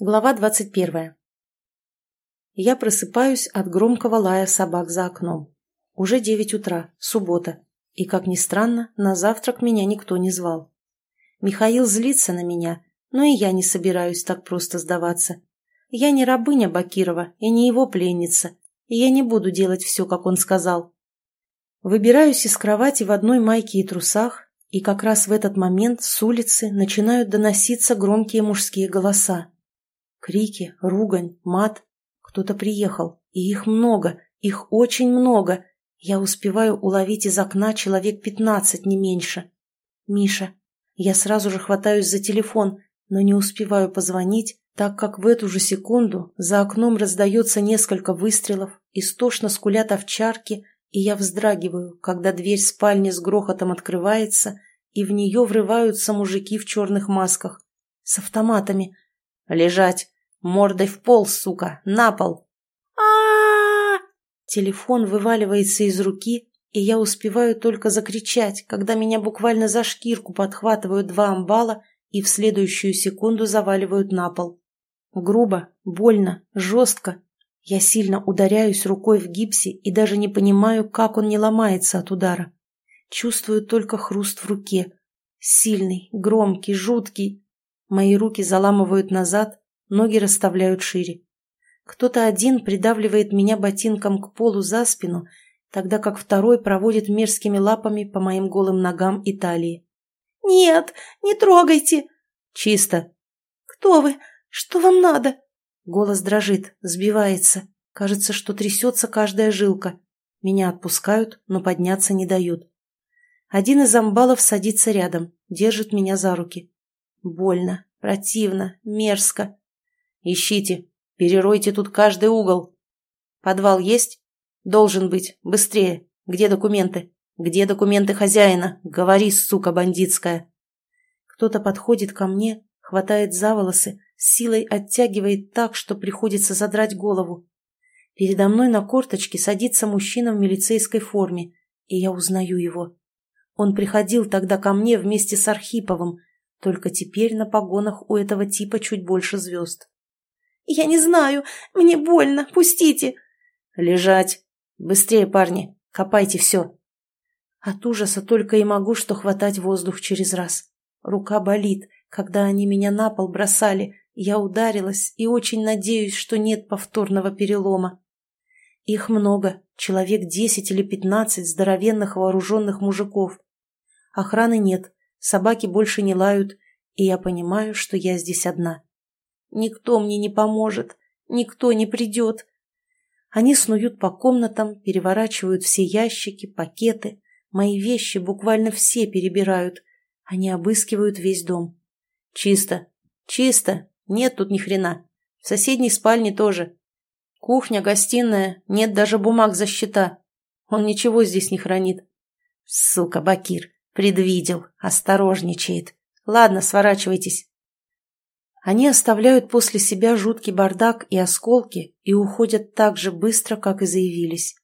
Глава двадцать первая. Я просыпаюсь от громкого лая собак за окном. Уже девять утра, суббота. И, как ни странно, на завтрак меня никто не звал. Михаил злится на меня, но и я не собираюсь так просто сдаваться. Я не рабыня Бакирова и не его пленница, и я не буду делать все, как он сказал. Выбираюсь из кровати в одной майке и трусах, и как раз в этот момент с улицы начинают доноситься громкие мужские голоса. Крики, ругань, мат. Кто-то приехал, и их много, их очень много. Я успеваю уловить из окна человек пятнадцать, не меньше. Миша. Я сразу же хватаюсь за телефон, но не успеваю позвонить, так как в эту же секунду за окном раздается несколько выстрелов, истошно скулят овчарки, и я вздрагиваю, когда дверь спальни с грохотом открывается, и в нее врываются мужики в черных масках. С автоматами. «Лежать! Мордой в пол, сука! На пол!» а Телефон вываливается из руки, и я успеваю только закричать, когда меня буквально за шкирку подхватывают два амбала и в следующую секунду заваливают на пол. Грубо, больно, жестко. Я сильно ударяюсь рукой в гипсе и даже не понимаю, как он не ломается от удара. Чувствую только хруст в руке. Сильный, громкий, жуткий. Мои руки заламывают назад, ноги расставляют шире. Кто-то один придавливает меня ботинком к полу за спину, тогда как второй проводит мерзкими лапами по моим голым ногам и талии. «Нет, не трогайте!» «Чисто!» «Кто вы? Что вам надо?» Голос дрожит, сбивается. Кажется, что трясется каждая жилка. Меня отпускают, но подняться не дают. Один из амбалов садится рядом, держит меня за руки. Больно, противно, мерзко. Ищите, переройте тут каждый угол. Подвал есть? Должен быть. Быстрее. Где документы? Где документы хозяина? Говори, сука бандитская. Кто-то подходит ко мне, хватает за волосы, силой оттягивает так, что приходится задрать голову. Передо мной на корточке садится мужчина в милицейской форме, и я узнаю его. Он приходил тогда ко мне вместе с Архиповым, только теперь на погонах у этого типа чуть больше звезд. «Я не знаю, мне больно, пустите!» «Лежать! Быстрее, парни, копайте все!» От ужаса только и могу что хватать воздух через раз. Рука болит, когда они меня на пол бросали, я ударилась и очень надеюсь, что нет повторного перелома. Их много, человек десять или пятнадцать здоровенных вооруженных мужиков. Охраны нет, собаки больше не лают, и я понимаю, что я здесь одна. Никто мне не поможет, никто не придет. Они снуют по комнатам, переворачивают все ящики, пакеты. Мои вещи буквально все перебирают. Они обыскивают весь дом. Чисто, чисто, нет тут ни хрена. В соседней спальне тоже. Кухня, гостиная, нет даже бумаг за счета. Он ничего здесь не хранит. Сука, Бакир, Предвидел, осторожничает. Ладно, сворачивайтесь. Они оставляют после себя жуткий бардак и осколки и уходят так же быстро, как и заявились.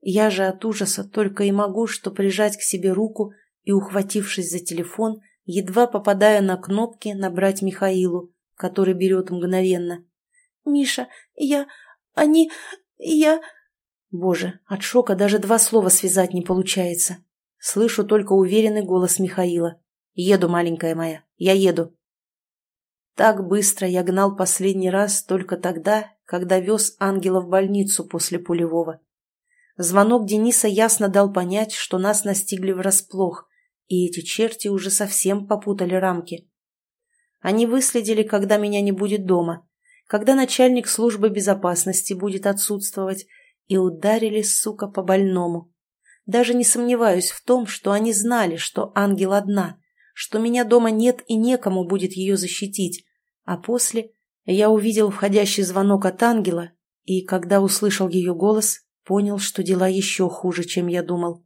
Я же от ужаса только и могу что прижать к себе руку и, ухватившись за телефон, едва попадая на кнопки, набрать Михаилу, который берет мгновенно. «Миша, я... они... я...» Боже, от шока даже два слова связать не получается. Слышу только уверенный голос Михаила. «Еду, маленькая моя, я еду». Так быстро я гнал последний раз только тогда, когда вез ангела в больницу после пулевого. Звонок Дениса ясно дал понять, что нас настигли врасплох, и эти черти уже совсем попутали рамки. Они выследили, когда меня не будет дома, когда начальник службы безопасности будет отсутствовать, и ударили, сука, по больному. Даже не сомневаюсь в том, что они знали, что ангел одна, что меня дома нет и некому будет ее защитить. А после я увидел входящий звонок от ангела, и, когда услышал ее голос, понял, что дела еще хуже, чем я думал.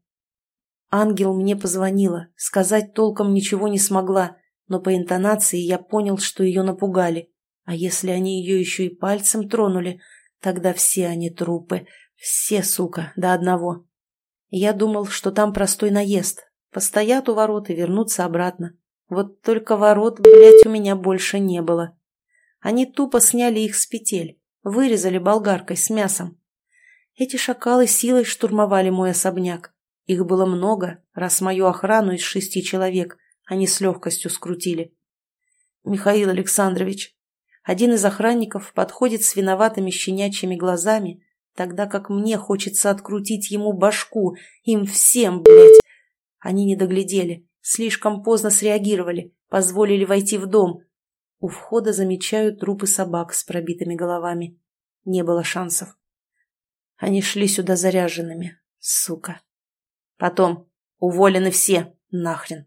Ангел мне позвонила, сказать толком ничего не смогла, но по интонации я понял, что ее напугали. А если они ее еще и пальцем тронули, тогда все они трупы, все, сука, до одного. Я думал, что там простой наезд. Постоят у ворот и вернутся обратно. Вот только ворот, блядь, у меня больше не было. Они тупо сняли их с петель, вырезали болгаркой с мясом. Эти шакалы силой штурмовали мой особняк. Их было много, раз мою охрану из шести человек они с легкостью скрутили. Михаил Александрович. Один из охранников подходит с виноватыми щенячьими глазами, тогда как мне хочется открутить ему башку, им всем, блядь. Они не доглядели, слишком поздно среагировали, позволили войти в дом. У входа замечают трупы собак с пробитыми головами. Не было шансов. Они шли сюда заряженными, сука. Потом, уволены все, нахрен.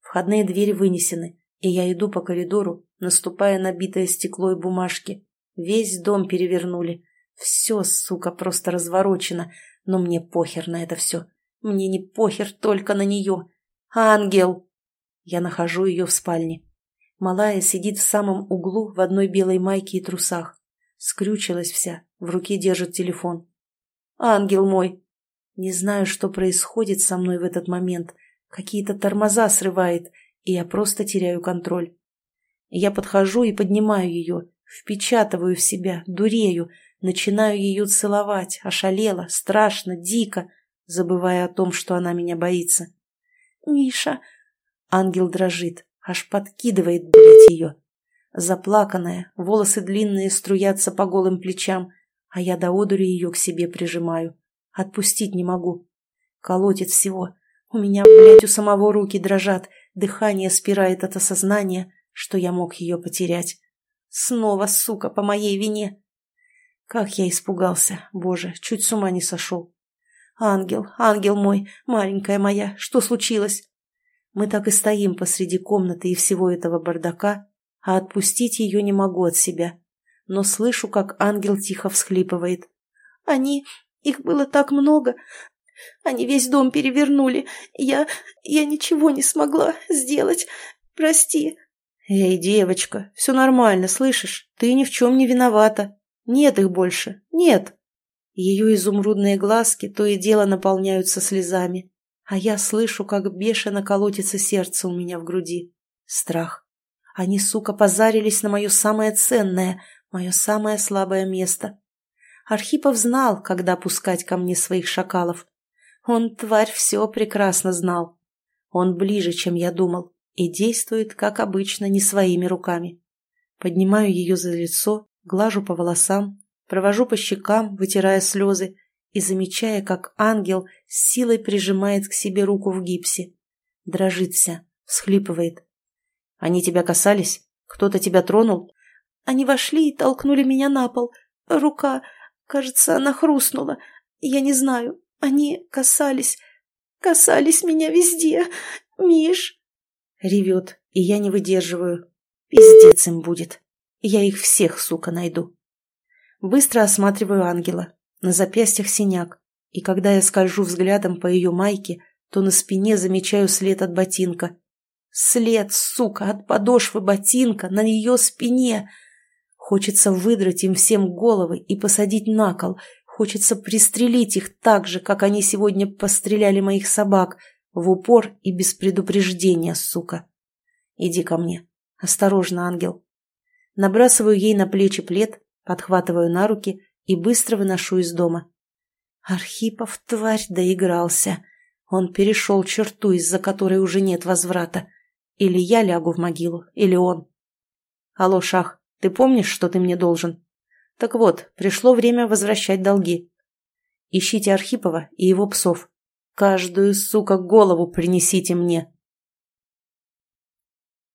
Входные двери вынесены, и я иду по коридору, наступая на битое стекло и бумажки. Весь дом перевернули. Все, сука, просто разворочено, но мне похер на это все. Мне не похер только на нее. Ангел! Я нахожу ее в спальне. Малая сидит в самом углу в одной белой майке и трусах. Скрючилась вся, в руке держит телефон. «Ангел мой!» Не знаю, что происходит со мной в этот момент. Какие-то тормоза срывает, и я просто теряю контроль. Я подхожу и поднимаю ее, впечатываю в себя, дурею, начинаю ее целовать, ошалела, страшно, дико, забывая о том, что она меня боится. «Миша!» Ангел дрожит, аж подкидывает, блядь, ее. Заплаканная, волосы длинные струятся по голым плечам, а я до одури ее к себе прижимаю. Отпустить не могу. Колотит всего. У меня, блядь, у самого руки дрожат, Дыхание спирает от осознания, что я мог ее потерять. Снова, сука, по моей вине. Как я испугался, боже, чуть с ума не сошел. Ангел, ангел мой, маленькая моя, что случилось? Мы так и стоим посреди комнаты и всего этого бардака, а отпустить ее не могу от себя. Но слышу, как ангел тихо всхлипывает. Они... Их было так много. Они весь дом перевернули. Я... я ничего не смогла сделать. Прости». «Эй, девочка, все нормально, слышишь? Ты ни в чем не виновата. Нет их больше. Нет». Ее изумрудные глазки то и дело наполняются слезами, а я слышу, как бешено колотится сердце у меня в груди. Страх. Они, сука, позарились на мое самое ценное, мое самое слабое место. Архипов знал, когда пускать ко мне своих шакалов. Он, тварь, все прекрасно знал. Он ближе, чем я думал, и действует, как обычно, не своими руками. Поднимаю ее за лицо, глажу по волосам, провожу по щекам, вытирая слезы, и замечая, как ангел с силой прижимает к себе руку в гипсе. Дрожит вся, всхлипывает. «Они тебя касались? Кто-то тебя тронул?» «Они вошли и толкнули меня на пол. Рука, кажется, она хрустнула. Я не знаю, они касались, касались меня везде. Миш!» Ревет, и я не выдерживаю. Пиздец им будет. Я их всех, сука, найду. Быстро осматриваю ангела. На запястьях синяк. И когда я скольжу взглядом по ее майке, то на спине замечаю след от ботинка. След, сука, от подошвы ботинка на ее спине. Хочется выдрать им всем головы и посадить на кол, Хочется пристрелить их так же, как они сегодня постреляли моих собак, в упор и без предупреждения, сука. Иди ко мне. Осторожно, ангел. Набрасываю ей на плечи плед, подхватываю на руки и быстро выношу из дома. Архипов, тварь, доигрался. Он перешел черту, из-за которой уже нет возврата. Или я лягу в могилу, или он. Алло, Шах, ты помнишь, что ты мне должен? Так вот, пришло время возвращать долги. Ищите Архипова и его псов. Каждую, сука, голову принесите мне.